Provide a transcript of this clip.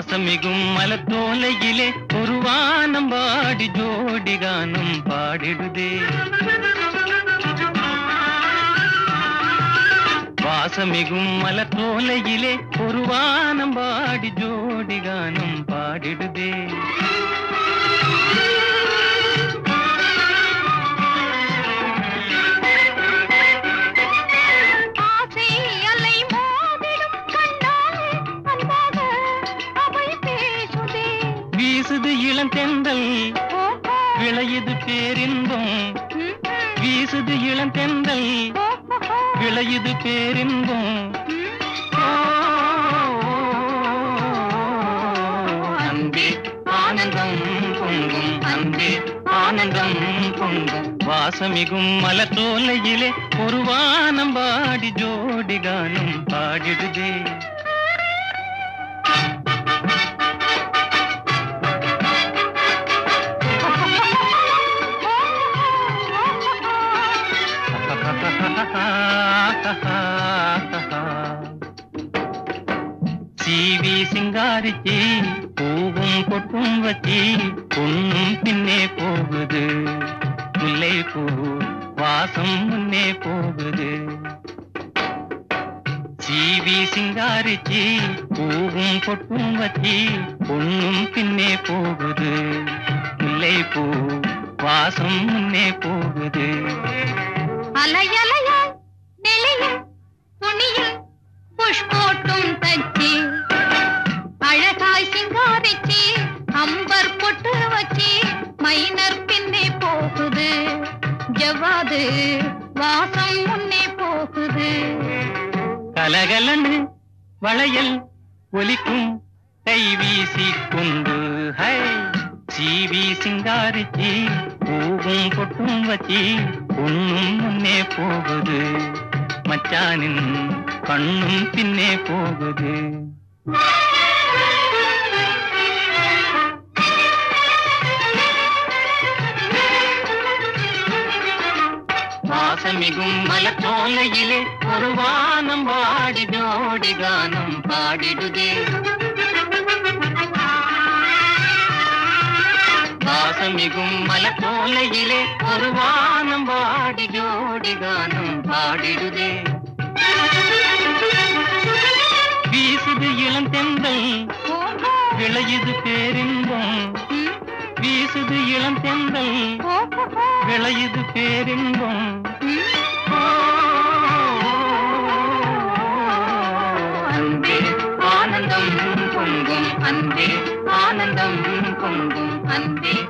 வாசமிகும் மலத்தோலையிலே ஒரு வானம் பாடி ஜோடி கானம் பாடிடுதே. வாசமிகும் மலத்தோலையிலே ஒரு வானம் பாடி ஜோடி கானம் பாடிடுதே. வீசுது இளந்தெந்தல் ஓஹோ. விளையுது பேரின்பம். வீசுது இளந்தெந்தல் ஓஹோ. விளையுது பேரின்பம். அன்பே ஆனந்தம் பொங்கும். அன்பே ஆனந்தம் பொங்கும். வாசமிகும் மலத்தோலையிலே ஒரு வானம் பாடி ஜோடி கானம் பாடிடுதே. சீவி சிங்காரிச்சி பூவும் கொட்டும் வச்சி பொண்ணும் பின்னே போகுது. முல்லை பூ வாசம் முன்னே போகுது. சீவி சிங்காரிச்சி பூவும் பொட்டும் வச்சி பொண்ணும் பின்னே போகுது. முல்லை பூ வாசம் முன்னே போகுது. ஜவ்வாது வாசம் முன்னே போகுது. கலகலன்னு வளையல் ஒலிக்கும் கை வீசி கொண்டு ஹை சீவி சிங்காரிச்சி பூவும் பொட்டும் வச்சி ஒன்னும் முன்னே போகுது. மச்சானின் கண்ணும் பின்னே போகுது. வாசமிகும் மலச்சோலையிலே ஒரு வானம் பாடி ஜோடி கானம் பாடிடுதே. வாசமிகும் மலச்சோலையிலே ஒரு வானம் பாடி ஜோடி கானம் பாடிடுதே. வீசுது இளந்தெந்தல் ஓஹோ. விளையுது பேரின்பம். வீசுது இளந்தெந்தல் ஓஹோ விளையுது பேரின்பம். அன்பே ஆனந்தம் பொங்கும் அன்பே ஆனந்தம் பொங்கும் அன்பே.